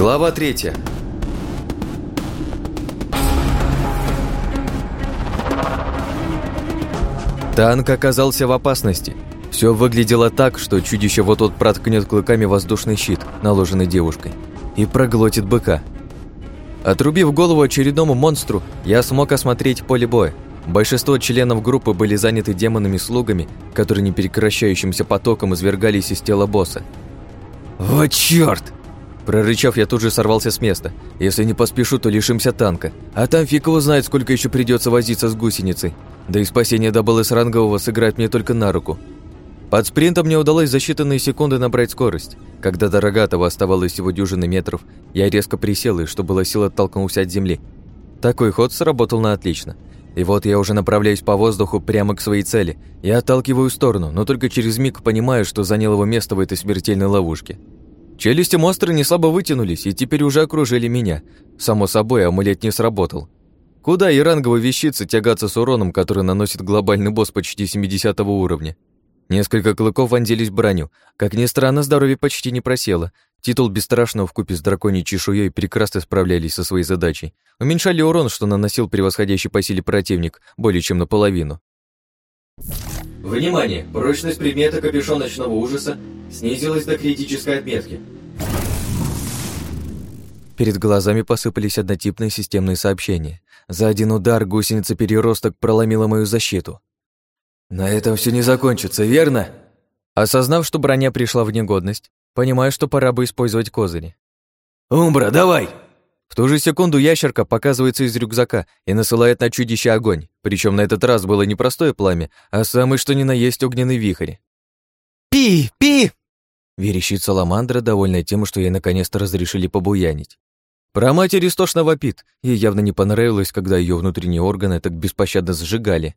Глава третья. Танк оказался в опасности. Все выглядело так, что чудище вот-вот проткнет клыками воздушный щит, наложенный девушкой, и проглотит быка. Отрубив голову очередному монстру, я смог осмотреть поле боя. Большинство членов группы были заняты демонами-слугами, которые непрекращающимся потоком извергались из тела босса. «Вот чёрт!» Прорычав, я тут же сорвался с места. Если не поспешу, то лишимся танка. А там фиг его знает, сколько еще придется возиться с гусеницей. Да и спасение double S рангового сыграет мне только на руку. Под спринтом мне удалось за считанные секунды набрать скорость. Когда до Рогатого оставалось всего дюжины метров, я резко присел и, что было сил, оттолкнулся от земли. Такой ход сработал на отлично. И вот я уже направляюсь по воздуху прямо к своей цели. Я отталкиваю сторону, но только через миг понимаю, что занял его место в этой смертельной ловушке. Челюсти не слабо вытянулись и теперь уже окружили меня. Само собой, амулет не сработал. Куда и ранговой вещицы тягаться с уроном, который наносит глобальный босс почти 70 уровня? Несколько клыков вонзились в броню. Как ни странно, здоровье почти не просело. Титул бесстрашного вкупе с драконьей чешуей прекрасно справлялись со своей задачей. Уменьшали урон, что наносил превосходящий по силе противник, более чем наполовину. Внимание! Прочность предмета капюшон ночного ужаса снизилась до критической отметки. Перед глазами посыпались однотипные системные сообщения. За один удар гусеница-переросток проломила мою защиту. «На этом все не закончится, верно?» Осознав, что броня пришла в негодность, понимаю, что пора бы использовать козыри. «Умбра, давай!» В ту же секунду ящерка показывается из рюкзака и насылает на чудище огонь, причем на этот раз было не простое пламя, а самый что ни на есть огненный вихрь. «Пи! Пи!» Верещит Саламандра, довольная тем, что ей наконец-то разрешили побуянить. Про матери истошно вопит, ей явно не понравилось, когда ее внутренние органы так беспощадно сжигали.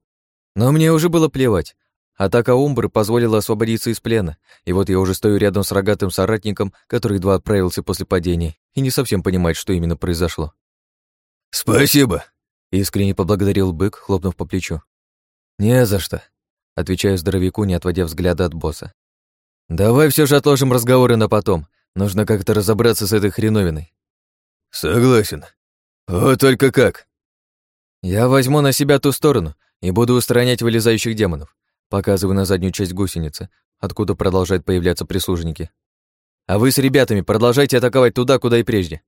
Но мне уже было плевать. Атака Умбры позволила освободиться из плена, и вот я уже стою рядом с рогатым соратником, который едва отправился после падения, и не совсем понимает, что именно произошло. «Спасибо!» — искренне поблагодарил бык, хлопнув по плечу. «Не за что», — отвечаю здоровяку, не отводя взгляда от босса. «Давай все же отложим разговоры на потом. Нужно как-то разобраться с этой хреновиной». «Согласен. Вот только как?» «Я возьму на себя ту сторону и буду устранять вылезающих демонов. Показываю на заднюю часть гусеницы, откуда продолжают появляться прислужники. А вы с ребятами продолжайте атаковать туда, куда и прежде.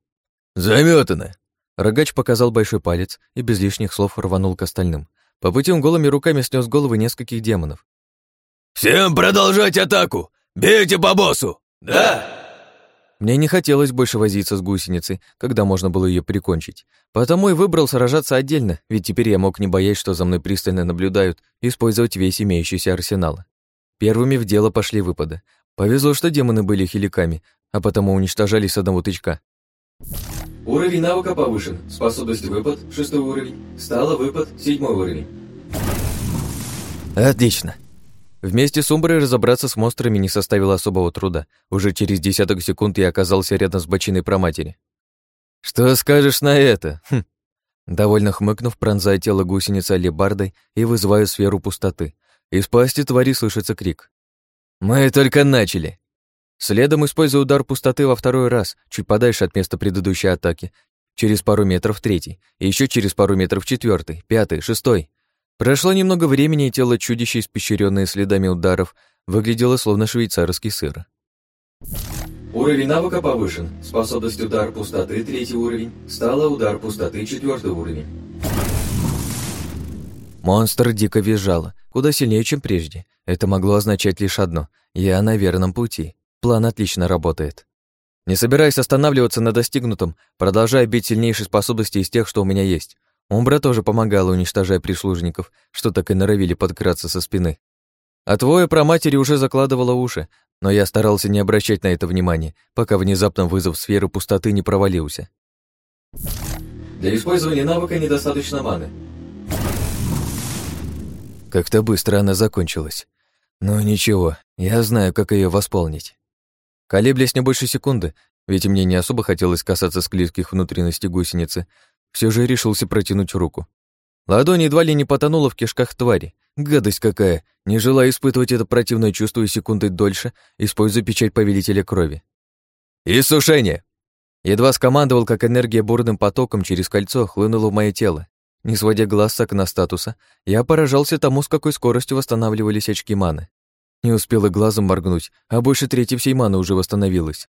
Заметано. Рогач показал большой палец и без лишних слов рванул к остальным. По пути он голыми руками снес головы нескольких демонов. «Всем продолжать атаку! Бейте по боссу! Да!» Мне не хотелось больше возиться с гусеницей, когда можно было ее прикончить. Потому и выбрал сражаться отдельно, ведь теперь я мог, не боясь, что за мной пристально наблюдают, использовать весь имеющийся арсенал. Первыми в дело пошли выпады. Повезло, что демоны были хиликами, а потому уничтожались с одного тычка. Уровень навыка повышен. Способность выпад – шестой уровень. Стало выпад – седьмой уровень. Отлично. Вместе с Умброй разобраться с монстрами не составило особого труда. Уже через десяток секунд я оказался рядом с бочиной проматери. «Что скажешь на это?» хм. Довольно хмыкнув, пронзая тело гусеницы алебардой и вызываю сферу пустоты. Из пасти твари слышится крик. «Мы только начали!» Следом использую удар пустоты во второй раз, чуть подальше от места предыдущей атаки. Через пару метров третий, и еще через пару метров четвертый, пятый, шестой. Прошло немного времени, и тело чудища, испещренное следами ударов, выглядело словно швейцарский сыр. Уровень навыка повышен. Способность удар пустоты третий уровень. Стала удар пустоты четвертый уровень. Монстр дико визжала, куда сильнее, чем прежде. Это могло означать лишь одно — я на верном пути. План отлично работает. Не собираясь останавливаться на достигнутом, продолжая бить сильнейшие способности из тех, что у меня есть. Умбра тоже помогала, уничтожая прислужников, что так и норовили подкраться со спины. А твоя проматери уже закладывала уши, но я старался не обращать на это внимания, пока внезапно вызов сферы пустоты не провалился. Для использования навыка недостаточно маны. Как-то быстро она закончилась. Но ничего, я знаю, как ее восполнить. Колеблясь не больше секунды, ведь мне не особо хотелось касаться склизких внутренностей гусеницы, все же решился протянуть руку. Ладонь едва ли не потонула в кишках твари. Гадость какая! Не желая испытывать это противное чувство и секунды дольше, используя печать повелителя крови. «Иссушение!» Едва скомандовал, как энергия бурным потоком через кольцо хлынула в мое тело. Не сводя глаз с окна статуса, я поражался тому, с какой скоростью восстанавливались очки маны. Не успела глазом моргнуть, а больше трети всей маны уже восстановилась.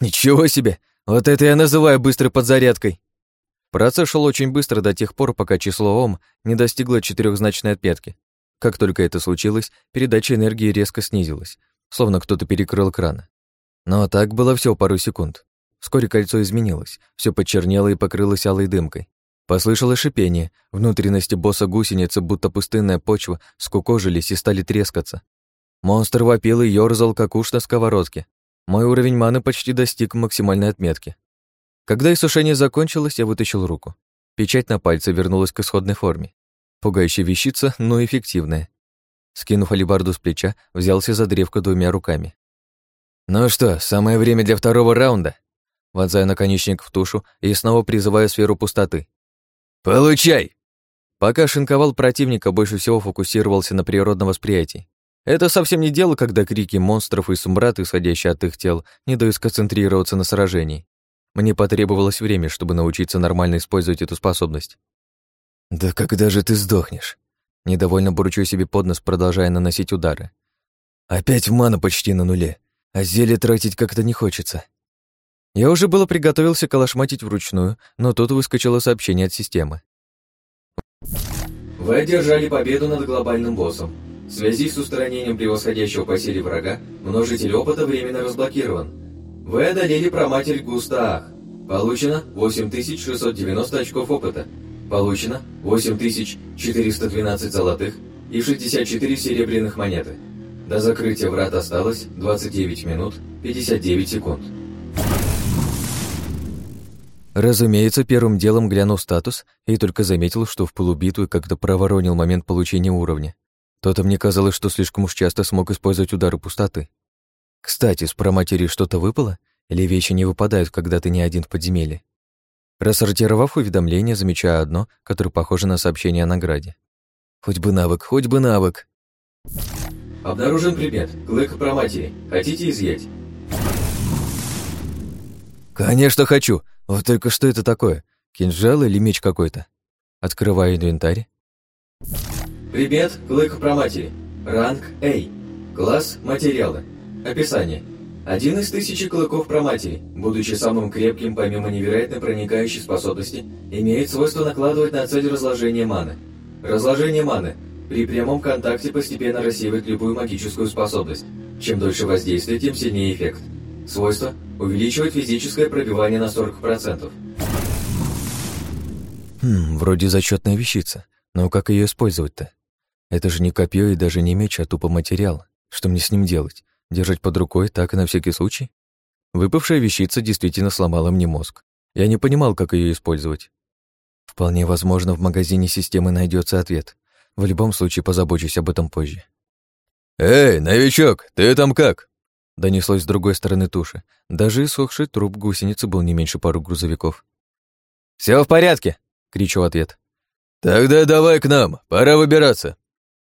Ничего себе! Вот это я называю быстрой подзарядкой! Процесс шел очень быстро до тех пор, пока число Ом не достигло четырехзначной отметки. Как только это случилось, передача энергии резко снизилась, словно кто-то перекрыл кран. Но так было всего пару секунд. Вскоре кольцо изменилось, все почернело и покрылось алой дымкой. Послышалось шипение, внутренности босса гусеницы, будто пустынная почва, скукожились и стали трескаться. Монстр вопил и ёрзал, как уж на сковородке. Мой уровень маны почти достиг максимальной отметки. Когда иссушение закончилось, я вытащил руку. Печать на пальце вернулась к исходной форме. Пугающая вещица, но эффективная. Скинув алибарду с плеча, взялся за древко двумя руками. «Ну что, самое время для второго раунда?» Вонзаю наконечник в тушу и снова призываю сферу пустоты. «Получай!» Пока шинковал противника, больше всего фокусировался на природном восприятии. Это совсем не дело, когда крики монстров и сумбрат, исходящие от их тел, не дают сконцентрироваться на сражении. Мне потребовалось время, чтобы научиться нормально использовать эту способность. «Да когда же ты сдохнешь?» Недовольно бурчу себе под нос, продолжая наносить удары. «Опять мана почти на нуле, а зелье тратить как-то не хочется». Я уже было приготовился калашматить вручную, но тут выскочило сообщение от системы. Вы одержали победу над глобальным боссом. В связи с устранением превосходящего по силе врага, множитель опыта временно разблокирован. Вы одолели проматерь Густаах. Получено 8690 очков опыта. Получено 8412 золотых и 64 серебряных монеты. До закрытия врат осталось 29 минут 59 секунд. Разумеется, первым делом глянул статус и только заметил, что в полубитву как-то проворонил момент получения уровня. То-то мне казалось, что слишком уж часто смог использовать удары пустоты. Кстати, с проматери что-то выпало? Или вещи не выпадают, когда ты не один в подземелье? Рассортировав уведомление, замечаю одно, которое похоже на сообщение о награде. Хоть бы навык, хоть бы навык. Обнаружен предмет. Клык проматери. Хотите изъять? Конечно, хочу. Вот только что это такое? Кинжал или меч какой-то? Открываю инвентарь. Предмет. Клык проматери. Ранг A. Класс. Материалы. Описание. Один из тысячи клыков проматери, будучи самым крепким помимо невероятно проникающей способности, имеет свойство накладывать на цель разложение маны. Разложение маны при прямом контакте постепенно рассеивает любую магическую способность. Чем дольше воздействие, тем сильнее эффект. Свойство увеличивает физическое пробивание на 40%. Хм, вроде зачетная вещица, но как ее использовать-то? Это же не копье и даже не меч, а тупо материал. Что мне с ним делать? Держать под рукой так на всякий случай? Выпавшая вещица действительно сломала мне мозг. Я не понимал, как ее использовать. Вполне возможно, в магазине системы найдется ответ. В любом случае, позабочусь об этом позже. «Эй, новичок, ты там как?» Донеслось с другой стороны туши. Даже иссохший труп гусеницы был не меньше пару грузовиков. Все в порядке!» — кричу ответ. «Тогда давай к нам, пора выбираться!»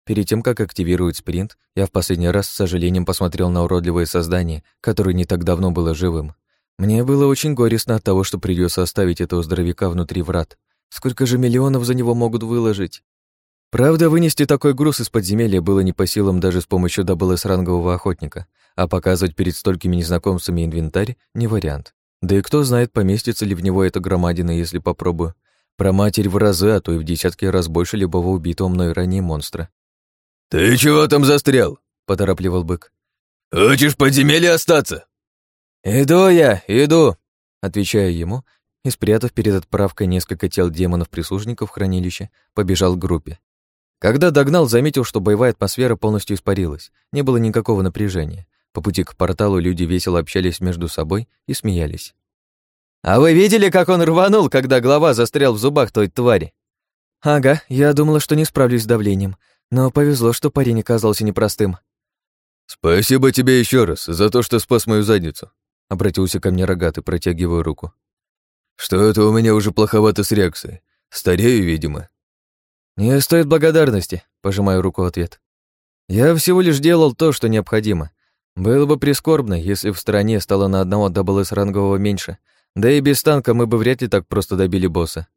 Перед тем, как активировать спринт, я в последний раз с сожалением посмотрел на уродливое создание, которое не так давно было живым. Мне было очень горестно от того, что придется оставить этого здоровяка внутри врат. Сколько же миллионов за него могут выложить? Правда, вынести такой груз из подземелья было не по силам даже с помощью даблс-рангового охотника, а показывать перед столькими незнакомцами инвентарь — не вариант. Да и кто знает, поместится ли в него эта громадина, если попробую. Про матерь в разы, а то и в десятки раз больше любого убитого мной ранее монстра. «Ты чего там застрял?» — поторапливал бык. «Хочешь в подземелье остаться?» «Иду я, иду!» — отвечаю ему и, спрятав перед отправкой несколько тел демонов-прислужников в хранилище, побежал к группе. Когда догнал, заметил, что боевая атмосфера полностью испарилась, не было никакого напряжения. По пути к порталу люди весело общались между собой и смеялись. «А вы видели, как он рванул, когда глава застрял в зубах той твари?» «Ага, я думала, что не справлюсь с давлением. Но повезло, что парень оказался непростым. «Спасибо тебе еще раз за то, что спас мою задницу», — обратился ко мне рогатый, протягивая руку. «Что это у меня уже плоховато с реакцией? Старею, видимо». «Не стоит благодарности», — пожимаю руку в ответ. «Я всего лишь делал то, что необходимо. Было бы прискорбно, если в стране стало на одного double S рангового меньше, Да и без танка мы бы вряд ли так просто добили босса.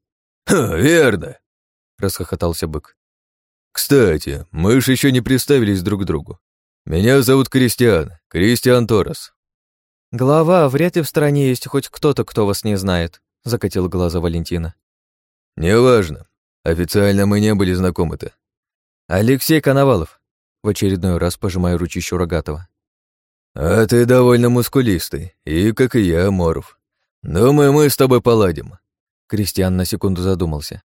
«Ха, верно!» — расхохотался бык. «Кстати, мы ж еще не представились друг другу. Меня зовут Кристиан, Кристиан Торос». «Глава, вряд ли в стране есть хоть кто-то, кто вас не знает», — закатила глаза Валентина. «Неважно. Официально мы не были знакомы-то». «Алексей Коновалов», — в очередной раз пожимаю ручищу Рогатова. «А ты довольно мускулистый, и, как и я, Моров. Думаю, мы с тобой поладим». Кристиан на секунду задумался.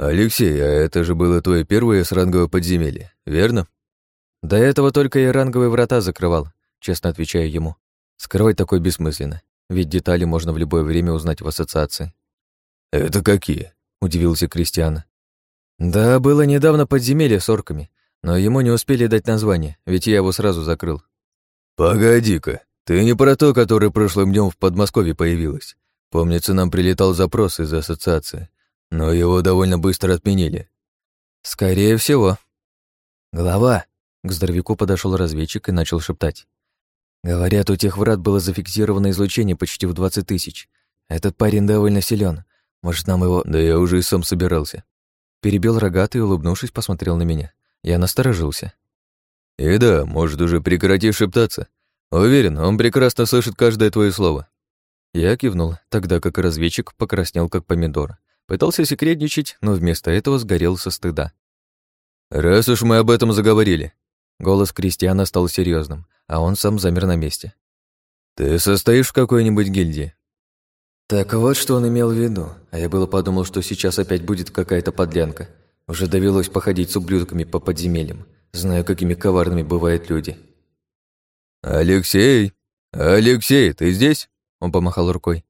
«Алексей, а это же было твое первое с ранговое подземелье, верно?» «До этого только я ранговые врата закрывал», честно отвечаю ему. Скрывать такое бессмысленно, ведь детали можно в любое время узнать в ассоциации. «Это какие?» — удивился Кристиан. «Да, было недавно подземелье с орками, но ему не успели дать название, ведь я его сразу закрыл. «Погоди-ка, ты не про то, которое прошлым днем в Подмосковье появилось. Помнится, нам прилетал запрос из ассоциации, но его довольно быстро отменили». «Скорее всего». «Голова!» — к здоровяку подошел разведчик и начал шептать. «Говорят, у тех врат было зафиксировано излучение почти в двадцать тысяч. Этот парень довольно силен. Может, нам его...» «Да я уже и сам собирался». Перебил рогатый улыбнувшись, посмотрел на меня. Я насторожился. И да, может, уже прекрати шептаться. Уверен, он прекрасно слышит каждое твое слово. Я кивнул, тогда как разведчик покраснел, как помидор. Пытался секретничать, но вместо этого сгорел со стыда. «Раз уж мы об этом заговорили». Голос Кристиана стал серьезным, а он сам замер на месте. «Ты состоишь в какой-нибудь гильдии?» Так вот, что он имел в виду, а я было подумал, что сейчас опять будет какая-то подлянка. Уже довелось походить с ублюдками по подземельям. Знаю, какими коварными бывают люди. «Алексей! Алексей, ты здесь?» Он помахал рукой.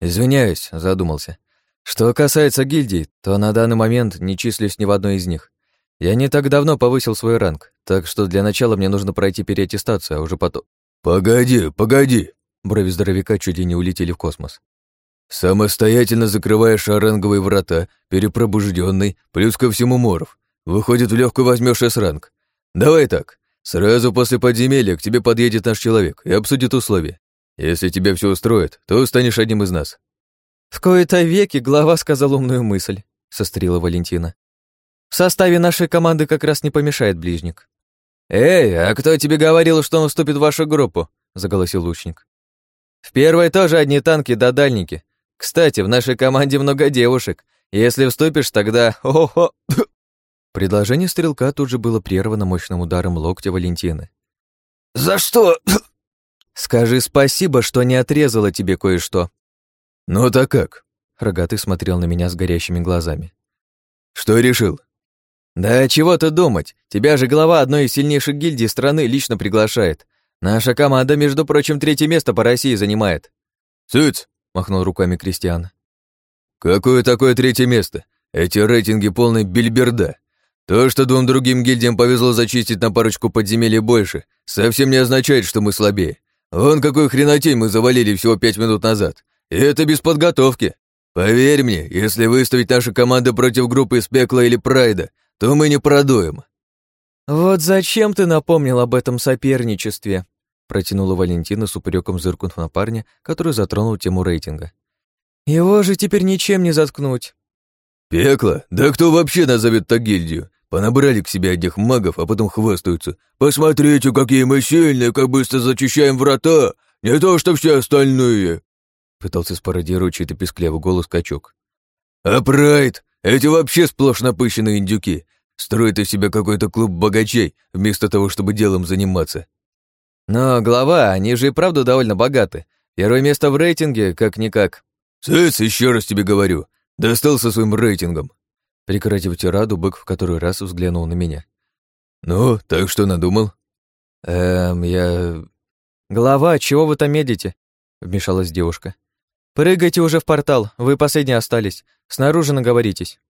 «Извиняюсь», — задумался. «Что касается гильдий, то на данный момент не числюсь ни в одной из них. Я не так давно повысил свой ранг, так что для начала мне нужно пройти переаттестацию, а уже потом...» «Погоди, погоди!» Брови здоровяка чуть ли не улетели в космос. «Самостоятельно закрываешь ранговые врата, перепробужденный, плюс ко всему моров. Выходит, в легкую возьмешь S-ранг. Давай так. Сразу после подземелья к тебе подъедет наш человек и обсудит условия. Если тебя все устроит, то станешь одним из нас. В кои-то веки глава сказал умную мысль, сострила Валентина. В составе нашей команды как раз не помешает ближник. «Эй, а кто тебе говорил, что он вступит в вашу группу?» — заголосил лучник. «В первой тоже одни танки да дальники. Кстати, в нашей команде много девушек. Если вступишь, тогда... О-хо!» Предложение стрелка тут же было прервано мощным ударом локтя Валентины. «За что?» «Скажи спасибо, что не отрезала тебе кое-что». «Ну так как?» Рогатый смотрел на меня с горящими глазами. «Что решил?» «Да чего ты думать? Тебя же глава одной из сильнейших гильдий страны лично приглашает. Наша команда, между прочим, третье место по России занимает». «Цыц!» — махнул руками Кристиан. «Какое такое третье место? Эти рейтинги полной бельберда. То, что двум другим гильдиям повезло зачистить на парочку подземелий больше, совсем не означает, что мы слабее. Вон какой хренотень мы завалили всего пять минут назад. И это без подготовки. Поверь мне, если выставить наши команды против группы из Пекла или Прайда, то мы не продуем». «Вот зачем ты напомнил об этом соперничестве?» протянула Валентина с упреком зыркнув на парня, который затронул тему рейтинга. «Его же теперь ничем не заткнуть». «Пекло? Да кто вообще назовет так гильдию? Понабрали к себе одних магов, а потом хвастаются. Посмотрите, какие мы сильные, как быстро зачищаем врата! Не то, что все остальные!» Пытался спародировать чей-то песклявый голос качок. «А Прайд? Эти вообще сплошь напыщенные индюки. Строят из себя какой-то клуб богачей, вместо того, чтобы делом заниматься». «Но, глава, они же и правда довольно богаты. Первое место в рейтинге, как-никак». «Цыц, еще раз тебе говорю. Достал со своим рейтингом. Прекратив тираду, бык в который раз взглянул на меня. «Ну, так что надумал?» «Эм, я...» «Голова, чего вы там медите?» — вмешалась девушка. «Прыгайте уже в портал, вы последние остались. Снаружи наговоритесь».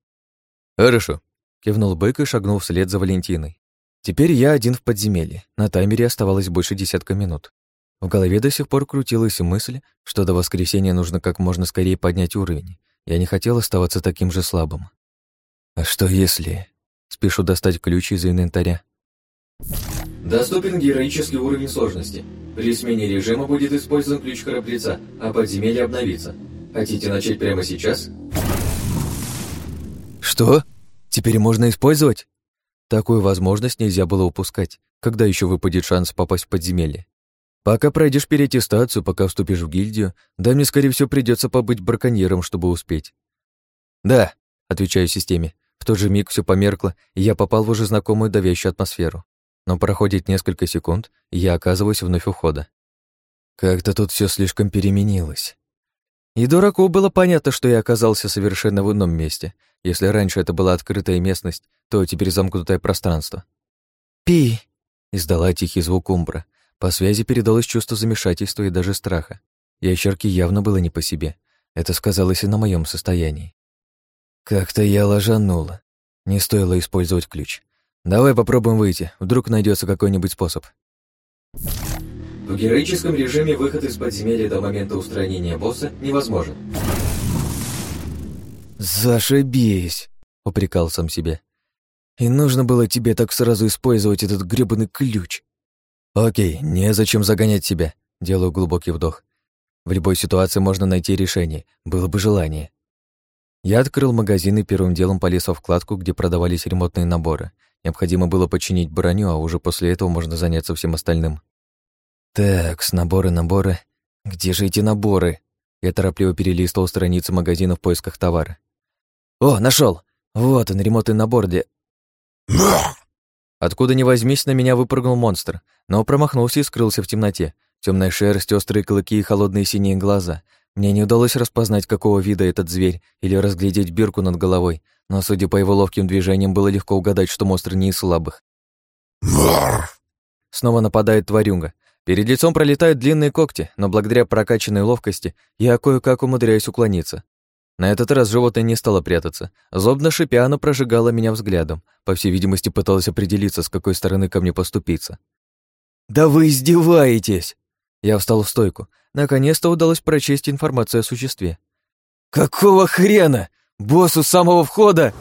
«Хорошо», — кивнул бык и шагнул вслед за Валентиной. Теперь я один в подземелье. На таймере оставалось больше десятка минут. В голове до сих пор крутилась мысль, что до воскресенья нужно как можно скорее поднять уровень. Я не хотел оставаться таким же слабым. А что если... Спешу достать ключ из инвентаря. Доступен героический уровень сложности. При смене режима будет использован ключ храбреца, а подземелье обновится. Хотите начать прямо сейчас? Что? Теперь можно использовать? Такую возможность нельзя было упускать, когда еще выпадет шанс попасть в подземелье. Пока пройдешь переаттестацию, пока вступишь в гильдию, да мне, скорее всего, придется побыть браконьером, чтобы успеть. Да, отвечаю системе. В тот же миг все померкло, и я попал в уже знакомую давящую атмосферу. Но проходит несколько секунд, и я оказываюсь вновь у входа. Как-то тут все слишком переменилось. И дураку было понятно, что я оказался совершенно в ином месте. Если раньше это была открытая местность, то теперь замкнутое пространство. «Пи!» — издала тихий звук умбра. По связи передалось чувство замешательства и даже страха. Ящерке явно было не по себе. Это сказалось и на моем состоянии. Как-то я ложанула. Не стоило использовать ключ. Давай попробуем выйти, вдруг найдется какой-нибудь способ. В героическом режиме выход из подземелья до момента устранения босса невозможен. «Зашибись!» — упрекал сам себе. «И нужно было тебе так сразу использовать этот грёбаный ключ». «Окей, незачем загонять себя», — делаю глубокий вдох. В любой ситуации можно найти решение, было бы желание. Я открыл магазин и первым делом полез во вкладку, где продавались ремонтные наборы. Необходимо было починить броню, а уже после этого можно заняться всем остальным. Так, с наборы, наборы. Где же эти наборы? Я торопливо перелистывал страницы магазина в поисках товара. О, нашел! Вот он, ремонтный набор для... Откуда ни возьмись, на меня выпрыгнул монстр, но промахнулся и скрылся в темноте. Темная шерсть, острые клыки и холодные синие глаза. Мне не удалось распознать, какого вида этот зверь, или разглядеть бирку над головой, но, судя по его ловким движениям, было легко угадать, что монстр не из слабых. Снова нападает тварюга. Перед лицом пролетают длинные когти, но благодаря прокачанной ловкости я кое-как умудряюсь уклониться. На этот раз животное не стало прятаться. Злобно шипя, оно прожигало меня взглядом. По всей видимости, пыталось определиться, с какой стороны ко мне поступиться. «Да вы издеваетесь!» Я встал в стойку. Наконец-то удалось прочесть информацию о существе. «Какого хрена? Боссу с самого входа